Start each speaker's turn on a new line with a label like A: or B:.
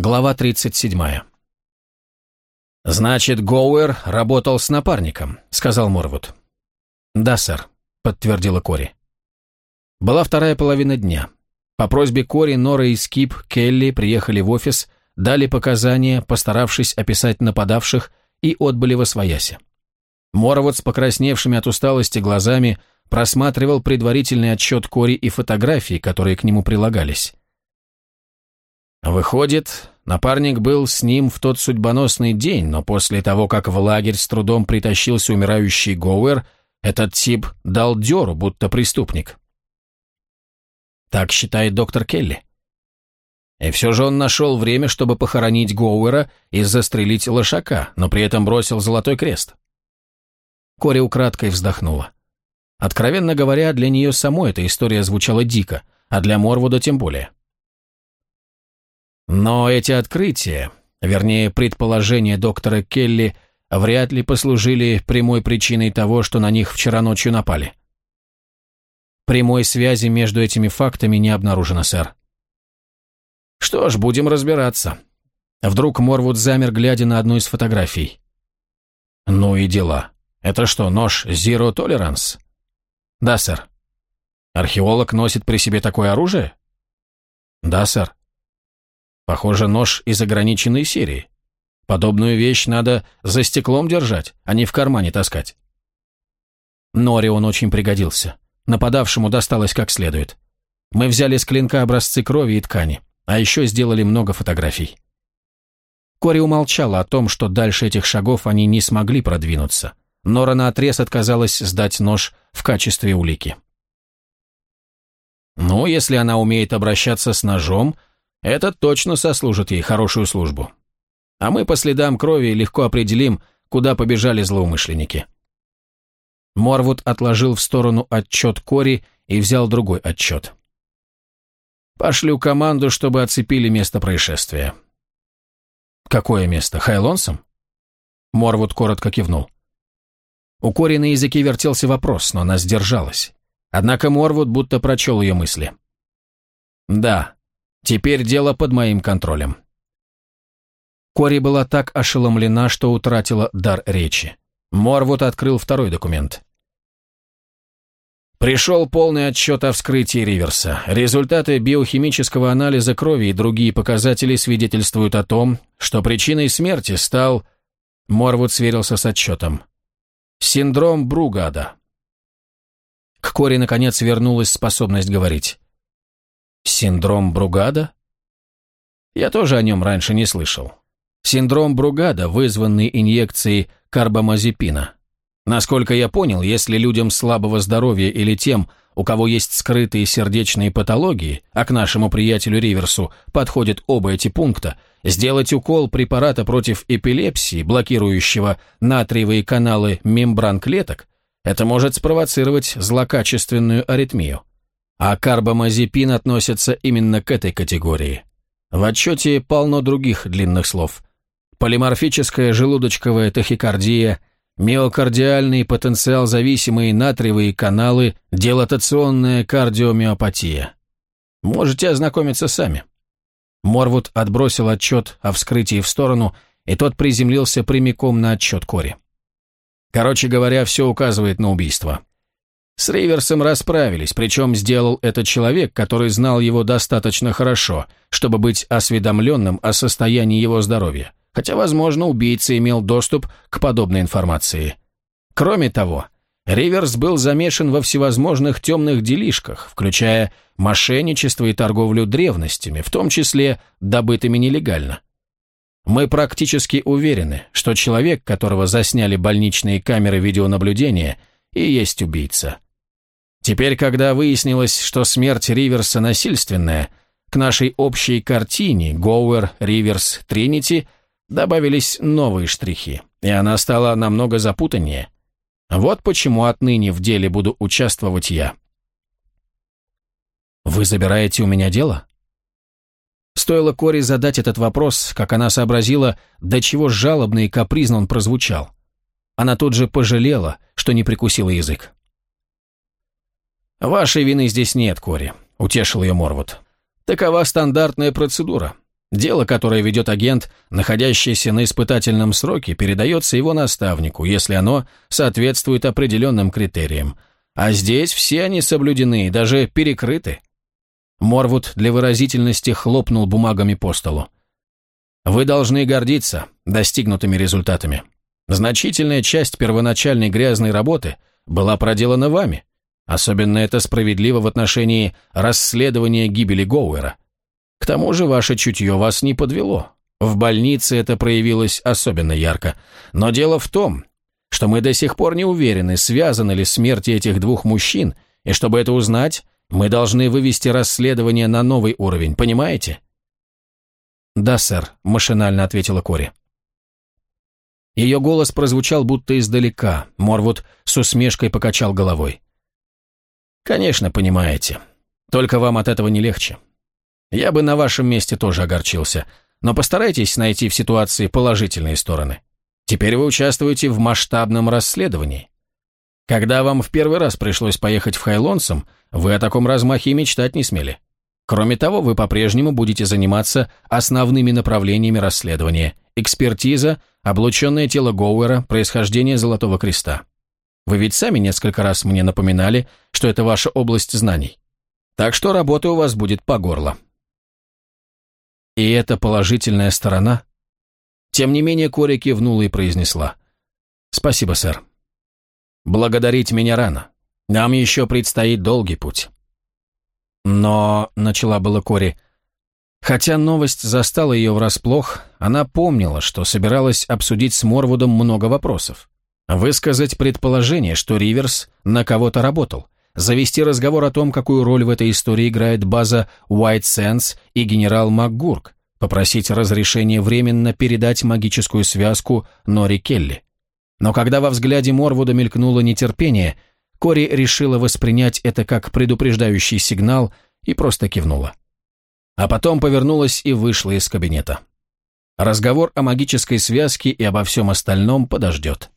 A: Глава 37. «Значит, Гоуэр работал с напарником», — сказал Морвуд. «Да, сэр», — подтвердила Кори. Была вторая половина дня. По просьбе Кори, Нора и Скип Келли приехали в офис, дали показания, постаравшись описать нападавших, и отбыли во свояси. Морвуд с покрасневшими от усталости глазами просматривал предварительный отчет Кори и фотографии, которые к нему прилагались. Выходит, напарник был с ним в тот судьбоносный день, но после того, как в лагерь с трудом притащился умирающий Гоуэр, этот тип дал дёру, будто преступник. Так считает доктор Келли. И все же он нашел время, чтобы похоронить Гоуэра и застрелить лошака, но при этом бросил золотой крест. Кори украдкой вздохнула. Откровенно говоря, для нее самой эта история звучала дико, а для Морвуда тем более. Но эти открытия, вернее, предположения доктора Келли, вряд ли послужили прямой причиной того, что на них вчера ночью напали. Прямой связи между этими фактами не обнаружено, сэр. Что ж, будем разбираться. Вдруг Морвуд замер, глядя на одну из фотографий. Ну и дела. Это что, нож Zero Tolerance? Да, сэр. Археолог носит при себе такое оружие? Да, сэр. Похоже, нож из ограниченной серии. Подобную вещь надо за стеклом держать, а не в кармане таскать. Норе он очень пригодился. Нападавшему досталось как следует. Мы взяли с клинка образцы крови и ткани, а еще сделали много фотографий. Кори умолчала о том, что дальше этих шагов они не смогли продвинуться. Нора наотрез отказалась сдать нож в качестве улики. «Ну, если она умеет обращаться с ножом, это точно сослужит ей хорошую службу. А мы по следам крови легко определим, куда побежали злоумышленники. Морвуд отложил в сторону отчет Кори и взял другой отчет. «Пошлю команду, чтобы оцепили место происшествия». «Какое место? Хайлонсом?» Морвуд коротко кивнул. У Кори на языке вертелся вопрос, но она сдержалась. Однако Морвуд будто прочел ее мысли. «Да, Теперь дело под моим контролем. Кори была так ошеломлена, что утратила дар речи. Морвуд открыл второй документ. Пришел полный отчет о вскрытии Риверса. Результаты биохимического анализа крови и другие показатели свидетельствуют о том, что причиной смерти стал... Морвуд сверился с отчетом. Синдром Бругада. К Кори наконец вернулась способность говорить. Синдром Бругада? Я тоже о нем раньше не слышал. Синдром Бругада, вызванный инъекцией карбамазепина. Насколько я понял, если людям слабого здоровья или тем, у кого есть скрытые сердечные патологии, а к нашему приятелю Риверсу подходят оба эти пункта, сделать укол препарата против эпилепсии, блокирующего натриевые каналы мембран клеток, это может спровоцировать злокачественную аритмию. А карбамазепин относится именно к этой категории. В отчете полно других длинных слов. Полиморфическая желудочковая тахикардия, миокардиальный потенциал зависимые натриевые каналы, дилатационная кардиомиопатия. Можете ознакомиться сами. Морвуд отбросил отчет о вскрытии в сторону, и тот приземлился прямиком на отчет Кори. Короче говоря, все указывает на убийство. С Риверсом расправились, причем сделал это человек, который знал его достаточно хорошо, чтобы быть осведомленным о состоянии его здоровья, хотя, возможно, убийца имел доступ к подобной информации. Кроме того, Риверс был замешан во всевозможных темных делишках, включая мошенничество и торговлю древностями, в том числе добытыми нелегально. Мы практически уверены, что человек, которого засняли больничные камеры видеонаблюдения, и есть убийца. Теперь, когда выяснилось, что смерть Риверса насильственная, к нашей общей картине Гоуэр, Риверс, Тринити добавились новые штрихи, и она стала намного запутаннее. Вот почему отныне в деле буду участвовать я. «Вы забираете у меня дело?» Стоило Кори задать этот вопрос, как она сообразила, до чего жалобно и капризно он прозвучал. Она тут же пожалела, что не прикусила язык. «Вашей вины здесь нет, Кори», — утешил ее Морвуд. «Такова стандартная процедура. Дело, которое ведет агент, находящийся на испытательном сроке, передается его наставнику, если оно соответствует определенным критериям. А здесь все они соблюдены, даже перекрыты. Морвуд для выразительности хлопнул бумагами по столу. Вы должны гордиться достигнутыми результатами. Значительная часть первоначальной грязной работы была проделана вами. Особенно это справедливо в отношении расследования гибели Гоуэра. К тому же ваше чутье вас не подвело. В больнице это проявилось особенно ярко. Но дело в том, что мы до сих пор не уверены, связаны ли смерти этих двух мужчин, и чтобы это узнать, мы должны вывести расследование на новый уровень, понимаете? «Да, сэр», — машинально ответила Кори. Ее голос прозвучал будто издалека. Морвуд с усмешкой покачал головой. «Конечно, понимаете. Только вам от этого не легче. Я бы на вашем месте тоже огорчился, но постарайтесь найти в ситуации положительные стороны. Теперь вы участвуете в масштабном расследовании. Когда вам в первый раз пришлось поехать в Хайлонсом, вы о таком размахе мечтать не смели. Кроме того, вы по-прежнему будете заниматься основными направлениями расследования – экспертиза, облученное тело Гоуэра, происхождение Золотого Креста. Вы ведь сами несколько раз мне напоминали, что это ваша область знаний. Так что работа у вас будет по горло. И это положительная сторона? Тем не менее, Кори кивнула и произнесла. «Спасибо, сэр. Благодарить меня рано. Нам еще предстоит долгий путь». «Но...» — начала было Кори. Хотя новость застала ее врасплох, она помнила, что собиралась обсудить с Морвудом много вопросов. Высказать предположение, что Риверс на кого-то работал, завести разговор о том, какую роль в этой истории играет база White Sands и генерал МакГурк, попросить разрешения временно передать магическую связку Нори Келли. Но когда во взгляде Морвуда мелькнуло нетерпение, Кори решила воспринять это как предупреждающий сигнал и просто кивнула. А потом повернулась и вышла из кабинета. Разговор о магической связке и обо всем остальном подождет.